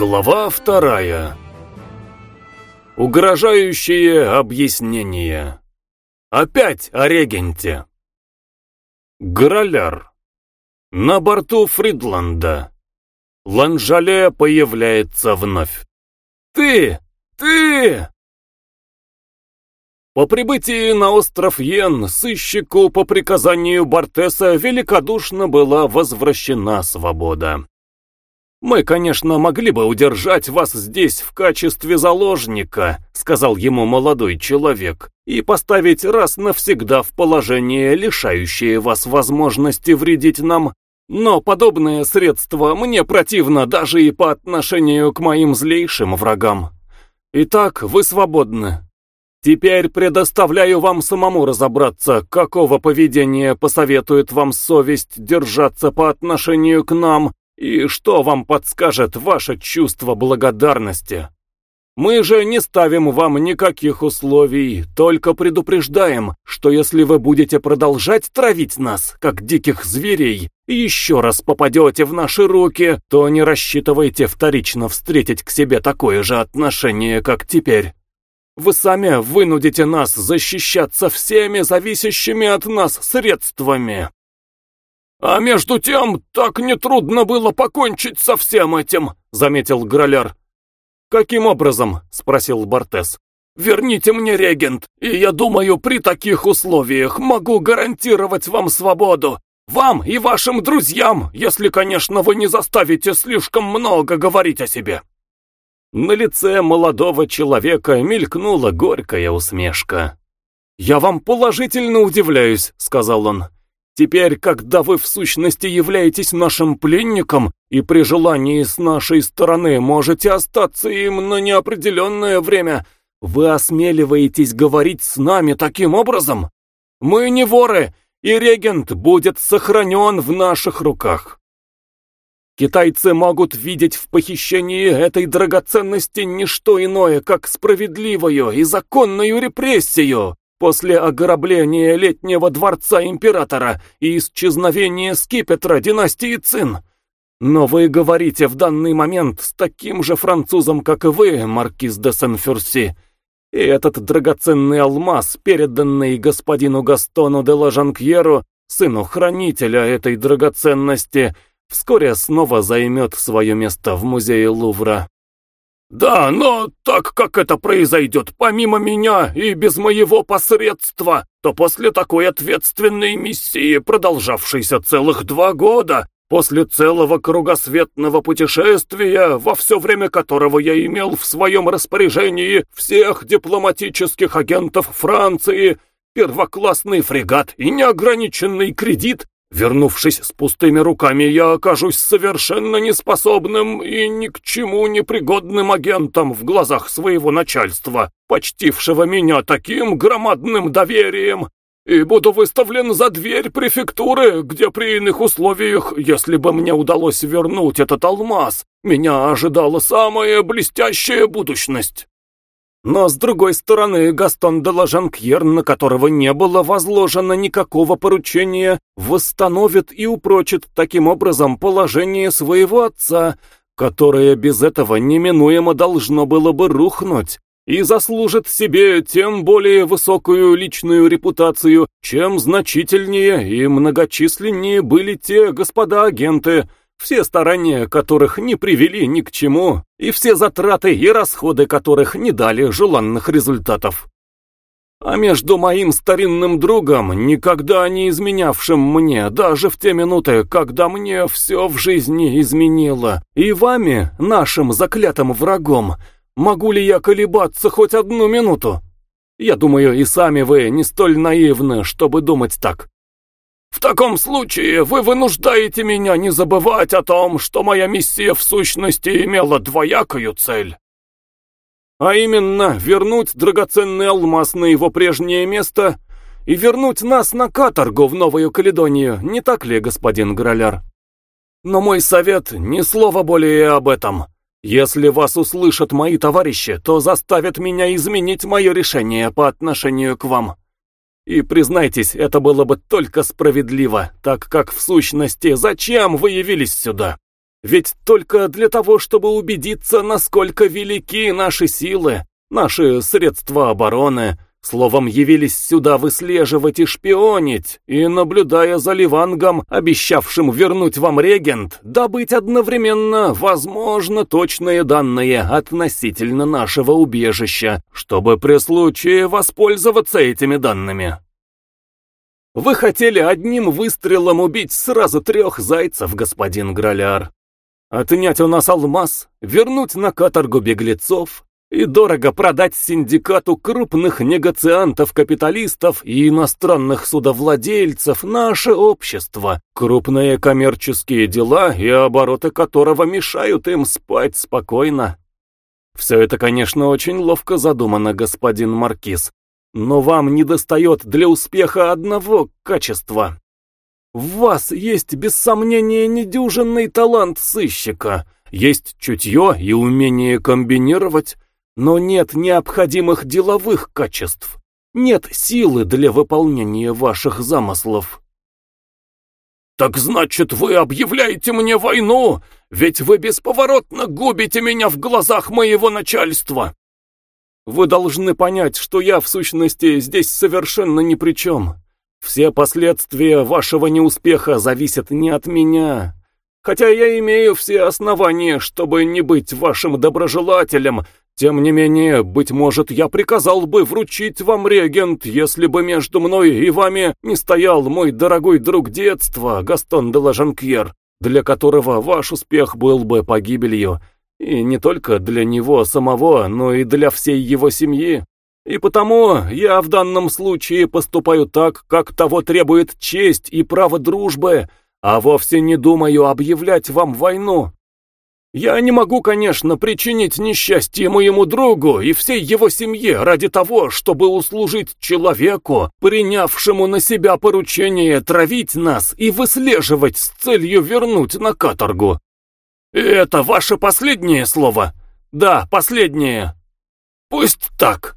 Глава вторая. Угрожающие объяснения. Опять о регенте. Граляр. На борту Фридланда. Ланжале появляется вновь. «Ты! Ты!» По прибытии на остров Йен сыщику по приказанию Бартеса великодушно была возвращена свобода. «Мы, конечно, могли бы удержать вас здесь в качестве заложника», сказал ему молодой человек, «и поставить раз навсегда в положение, лишающее вас возможности вредить нам. Но подобное средство мне противно даже и по отношению к моим злейшим врагам. Итак, вы свободны. Теперь предоставляю вам самому разобраться, какого поведения посоветует вам совесть держаться по отношению к нам, и что вам подскажет ваше чувство благодарности? Мы же не ставим вам никаких условий, только предупреждаем, что если вы будете продолжать травить нас, как диких зверей, и еще раз попадете в наши руки, то не рассчитывайте вторично встретить к себе такое же отношение, как теперь. Вы сами вынудите нас защищаться всеми зависящими от нас средствами. «А между тем, так нетрудно было покончить со всем этим», — заметил Граляр. «Каким образом?» — спросил Бортес. «Верните мне регент, и я думаю, при таких условиях могу гарантировать вам свободу. Вам и вашим друзьям, если, конечно, вы не заставите слишком много говорить о себе». На лице молодого человека мелькнула горькая усмешка. «Я вам положительно удивляюсь», — сказал он. Теперь, когда вы в сущности являетесь нашим пленником и при желании с нашей стороны можете остаться им на неопределенное время, вы осмеливаетесь говорить с нами таким образом? Мы не воры, и регент будет сохранен в наших руках. Китайцы могут видеть в похищении этой драгоценности не что иное, как справедливую и законную репрессию, После ограбления летнего дворца императора и исчезновения скипетра династии Цин. Но вы говорите в данный момент с таким же французом, как и вы, маркиз де Сен-Фюрси. И этот драгоценный алмаз, переданный господину Гастону де Лажанкьеру, сыну хранителя этой драгоценности, вскоре снова займет свое место в музее Лувра. «Да, но так как это произойдет помимо меня и без моего посредства, то после такой ответственной миссии, продолжавшейся целых два года, после целого кругосветного путешествия, во все время которого я имел в своем распоряжении всех дипломатических агентов Франции, первоклассный фрегат и неограниченный кредит, Вернувшись с пустыми руками, я окажусь совершенно неспособным и ни к чему непригодным агентом в глазах своего начальства, почтившего меня таким громадным доверием, и буду выставлен за дверь префектуры, где при иных условиях, если бы мне удалось вернуть этот алмаз, меня ожидала самая блестящая будущность. Но с другой стороны, Гастон де Лажанкьер, на которого не было возложено никакого поручения, восстановит и упрочит таким образом положение своего отца, которое без этого неминуемо должно было бы рухнуть, и заслужит себе тем более высокую личную репутацию, чем значительнее и многочисленнее были те господа агенты, все старания которых не привели ни к чему, и все затраты и расходы которых не дали желанных результатов. А между моим старинным другом, никогда не изменявшим мне, даже в те минуты, когда мне все в жизни изменило, и вами, нашим заклятым врагом, могу ли я колебаться хоть одну минуту? Я думаю, и сами вы не столь наивны, чтобы думать так. В таком случае вы вынуждаете меня не забывать о том, что моя миссия в сущности имела двоякую цель. А именно, вернуть драгоценный алмаз на его прежнее место и вернуть нас на каторгу в Новую Каледонию, не так ли, господин Граляр? Но мой совет — ни слова более об этом. Если вас услышат мои товарищи, то заставят меня изменить мое решение по отношению к вам. И признайтесь, это было бы только справедливо, так как в сущности, зачем вы явились сюда? Ведь только для того, чтобы убедиться, насколько велики наши силы, наши средства обороны, словом, явились сюда выслеживать и шпионить, и, наблюдая за Ливангом, обещавшим вернуть вам регент, добыть одновременно, возможно, точные данные относительно нашего убежища, чтобы при случае воспользоваться этими данными. Вы хотели одним выстрелом убить сразу трех зайцев, господин Граляр. Отнять у нас алмаз, вернуть на каторгу беглецов и дорого продать синдикату крупных негациантов-капиталистов и иностранных судовладельцев наше общество, крупные коммерческие дела и обороты которого мешают им спать спокойно. Все это, конечно, очень ловко задумано, господин Маркиз, но вам недостает для успеха одного качества в вас есть, без сомнения, недюжинный талант сыщика, есть чутье и умение комбинировать, но нет необходимых деловых качеств, нет силы для выполнения ваших замыслов. «Так значит, вы объявляете мне войну, ведь вы бесповоротно губите меня в глазах моего начальства!» «Вы должны понять, что я, в сущности, здесь совершенно ни при чем. Все последствия вашего неуспеха зависят не от меня. Хотя я имею все основания, чтобы не быть вашим доброжелателем, тем не менее, быть может, я приказал бы вручить вам регент, если бы между мной и вами не стоял мой дорогой друг детства, Гастон де Лажанкьер, для которого ваш успех был бы погибелью, и не только для него самого, но и для всей его семьи. И потому я в данном случае поступаю так, как того требует честь и право дружбы, а вовсе не думаю объявлять вам войну. Я не могу, конечно, причинить несчастье моему другу и всей его семье ради того, чтобы услужить человеку, принявшему на себя поручение травить нас и выслеживать с целью вернуть на каторгу. Это ваше последнее слово? Да, последнее. Пусть так.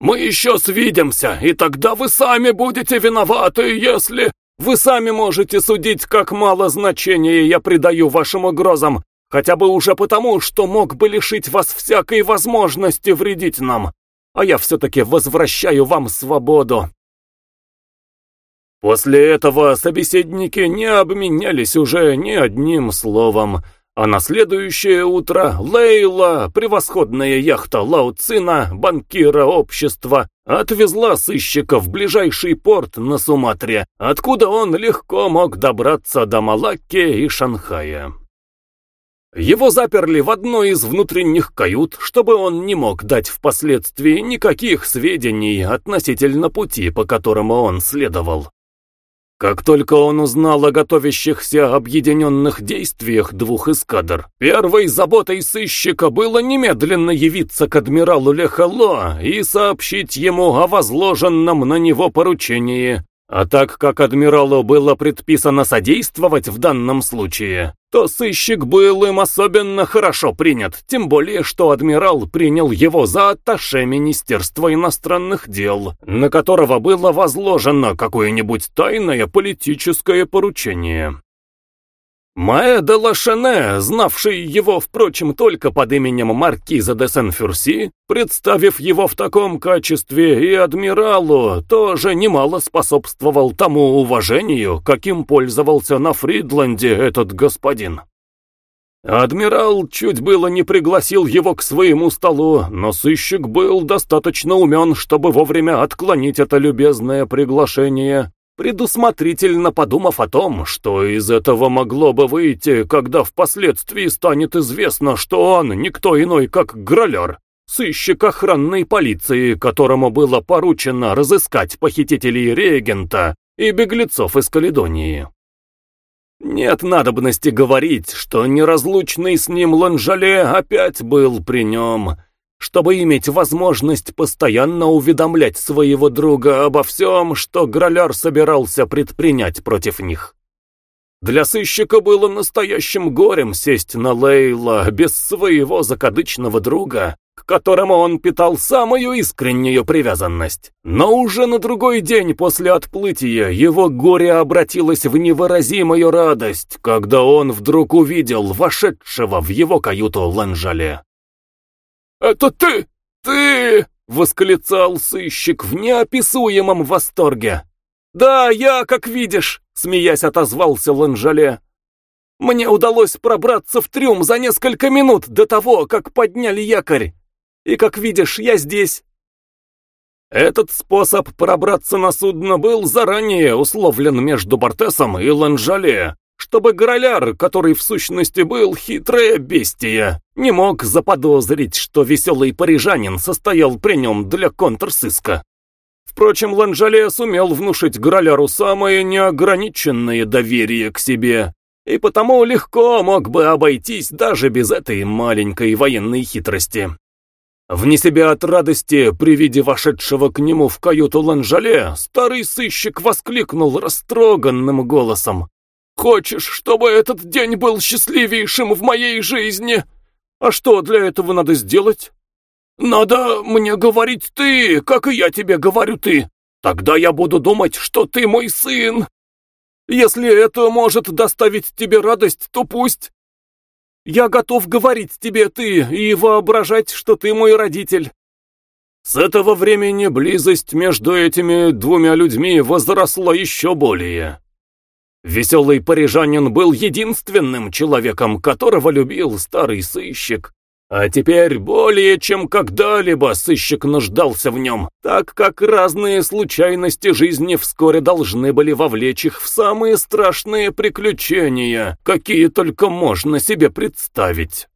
Мы еще свидимся, и тогда вы сами будете виноваты, если... Вы сами можете судить, как мало значения я придаю вашим угрозам, хотя бы уже потому, что мог бы лишить вас всякой возможности вредить нам, а я все-таки возвращаю вам свободу. После этого собеседники не обменялись уже ни одним словом, а на следующее утро Лейла, превосходная яхта Лауцина, банкира общества, отвезла сыщика в ближайший порт на Суматре, откуда он легко мог добраться до Малакки и Шанхая. Его заперли в одной из внутренних кают, чтобы он не мог дать впоследствии никаких сведений относительно пути, по которому он следовал. Как только он узнал о готовящихся объединенных действиях двух эскадр, первой заботой сыщика было немедленно явиться к адмиралу Лехало и сообщить ему о возложенном на него поручении. А так как адмиралу было предписано содействовать в данном случае, то сыщик был им особенно хорошо принят, тем более, что адмирал принял его за атташе Министерства иностранных дел, на которого было возложено какое-нибудь тайное политическое поручение. Маэ де Лашене, знавший его, впрочем, только под именем Маркиза де Сен-Фюрси, представив его в таком качестве и адмиралу, тоже немало способствовал тому уважению, каким пользовался на Фридланде этот господин. Адмирал чуть было не пригласил его к своему столу, но сыщик был достаточно умен, чтобы вовремя отклонить это любезное приглашение предусмотрительно подумав о том, что из этого могло бы выйти, когда впоследствии станет известно, что он никто иной, как Граляр, сыщик охранной полиции, которому было поручено разыскать похитителей регента и беглецов из Каледонии. Нет надобности говорить, что неразлучный с ним Ланжале опять был при нем, чтобы иметь возможность постоянно уведомлять своего друга обо всем, что Граляр собирался предпринять против них. Для сыщика было настоящим горем сесть на Лейла без своего закадычного друга, к которому он питал самую искреннюю привязанность. Но уже на другой день после отплытия его горе обратилось в невыразимую радость, когда он вдруг увидел вошедшего в его каюту Ланжале. «Это ты! Ты!» — восклицал сыщик в неописуемом восторге. «Да, я, как видишь», — смеясь отозвался Ланжале. «Мне удалось пробраться в трюм за несколько минут до того, как подняли якорь. И, как видишь, я здесь». Этот способ пробраться на судно был заранее условлен между Бортесом и Ланжале, чтобы Гороляр, который в сущности был хитрое бестия, не мог заподозрить, что веселый парижанин состоял при нем для контрсыска. Впрочем, Ланжале сумел внушить Граляру самое неограниченное доверие к себе, и потому легко мог бы обойтись даже без этой маленькой военной хитрости. Вне себя от радости при виде вошедшего к нему в каюту Ланжале, старый сыщик воскликнул растроганным голосом. «Хочешь, чтобы этот день был счастливейшим в моей жизни? А что для этого надо сделать?» «Надо мне говорить ты, как и я тебе говорю ты. Тогда я буду думать, что ты мой сын. Если это может доставить тебе радость, то пусть. Я готов говорить тебе ты и воображать, что ты мой родитель». С этого времени близость между этими двумя людьми возросла еще более. Веселый парижанин был единственным человеком, которого любил старый сыщик, а теперь более чем когда-либо сыщик нуждался в нем, так как разные случайности жизни вскоре должны были вовлечь их в самые страшные приключения, какие только можно себе представить.